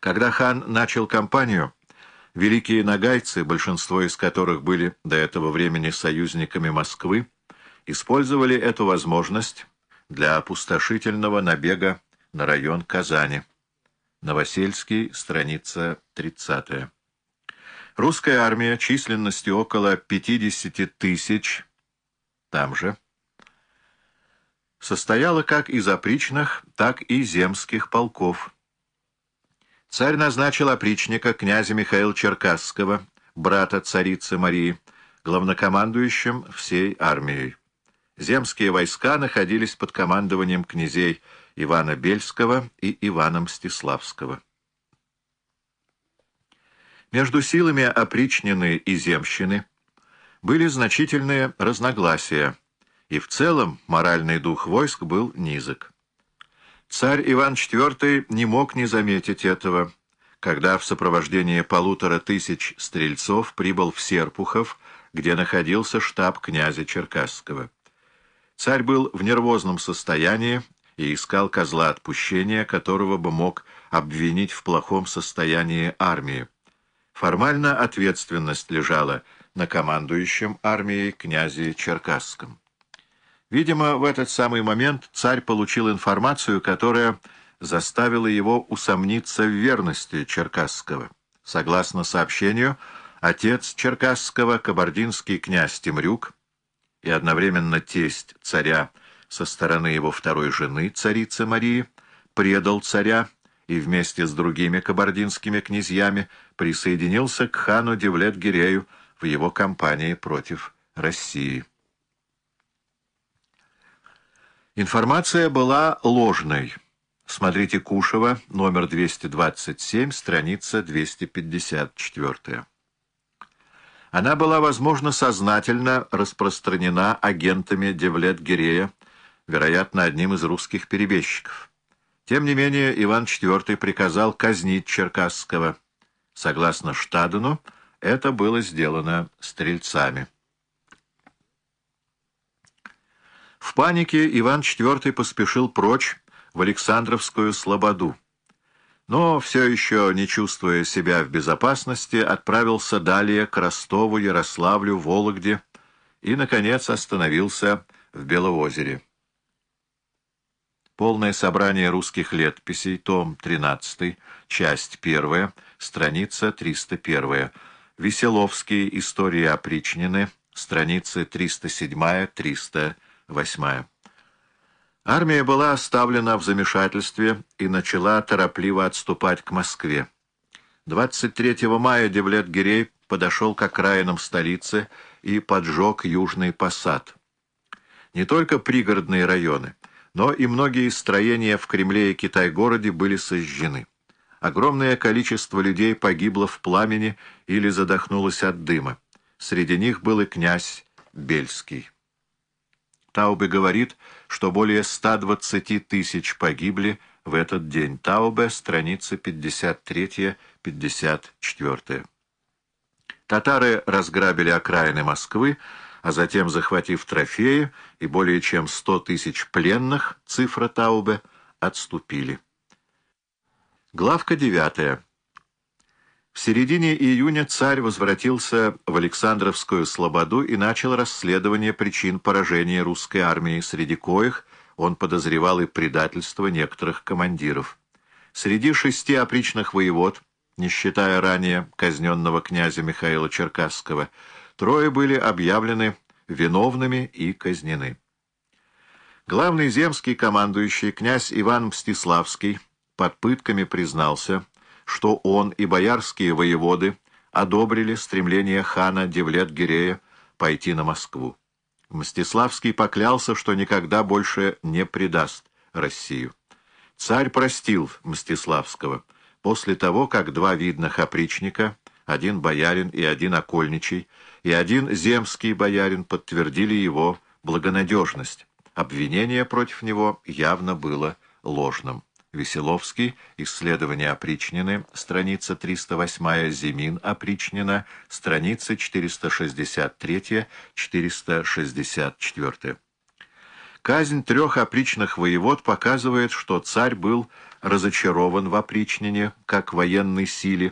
Когда хан начал кампанию, великие нагайцы, большинство из которых были до этого времени союзниками Москвы, использовали эту возможность для опустошительного набега на район Казани. Новосельский, страница 30. Русская армия численностью около 50 тысяч, там же, состояла как из опричных, так и земских полков. Царь назначил опричника князя Михаила Черкасского, брата царицы Марии, главнокомандующим всей армией. Земские войска находились под командованием князей Ивана Бельского и Ивана Мстиславского. Между силами опричнины и земщины были значительные разногласия, и в целом моральный дух войск был низок. Царь Иван IV не мог не заметить этого, когда в сопровождении полутора тысяч стрельцов прибыл в Серпухов, где находился штаб князя Черкасского. Царь был в нервозном состоянии и искал козла отпущения, которого бы мог обвинить в плохом состоянии армии. Формально ответственность лежала на командующем армией князе Черкасском. Видимо, в этот самый момент царь получил информацию, которая заставила его усомниться в верности Черкасского. Согласно сообщению, отец Черкасского, кабардинский князь Темрюк и одновременно тесть царя со стороны его второй жены, царицы Марии, предал царя и вместе с другими кабардинскими князьями присоединился к хану Девлет-Гирею в его кампании против России. Информация была ложной. Смотрите Кушева, номер 227, страница 254. Она была, возможно, сознательно распространена агентами Девлет-Гирея, вероятно, одним из русских перебежчиков. Тем не менее, Иван IV приказал казнить Черкасского. Согласно Штадену, это было сделано стрельцами. В панике Иван IV поспешил прочь в Александровскую Слободу, но, все еще не чувствуя себя в безопасности, отправился далее к Ростову, Ярославлю, Вологде и, наконец, остановился в Белоозере. Полное собрание русских летописей, том 13, часть 1, страница 301. Веселовские истории опричнины, страницы 307-300. Восьмая. Армия была оставлена в замешательстве и начала торопливо отступать к Москве. 23 мая Девлет-Гирей подошел к окраинам столицы и поджег Южный Посад. Не только пригородные районы, но и многие строения в Кремле и Китай-городе были сожжены. Огромное количество людей погибло в пламени или задохнулось от дыма. Среди них был и князь Бельский. Таубе говорит, что более 120 тысяч погибли в этот день. Таубе, страница 53-54. Татары разграбили окраины Москвы, а затем, захватив трофеи и более чем 100 тысяч пленных, цифра Таубе, отступили. Главка девятая. В середине июня царь возвратился в Александровскую Слободу и начал расследование причин поражения русской армии, среди коих он подозревал и предательство некоторых командиров. Среди шести опричных воевод, не считая ранее казненного князя Михаила Черкасского, трое были объявлены виновными и казнены. Главный земский командующий князь Иван Мстиславский под пытками признался, что он и боярские воеводы одобрили стремление хана Девлет-Гирея пойти на Москву. Мстиславский поклялся, что никогда больше не предаст Россию. Царь простил Мстиславского после того, как два видных опричника, один боярин и один окольничий, и один земский боярин подтвердили его благонадежность. Обвинение против него явно было ложным. Веселовский, исследование опричнины, страница 308, Зимин опричнина, страница 463-464. Казнь трех опричных воевод показывает, что царь был разочарован в опричнине, как военной силе,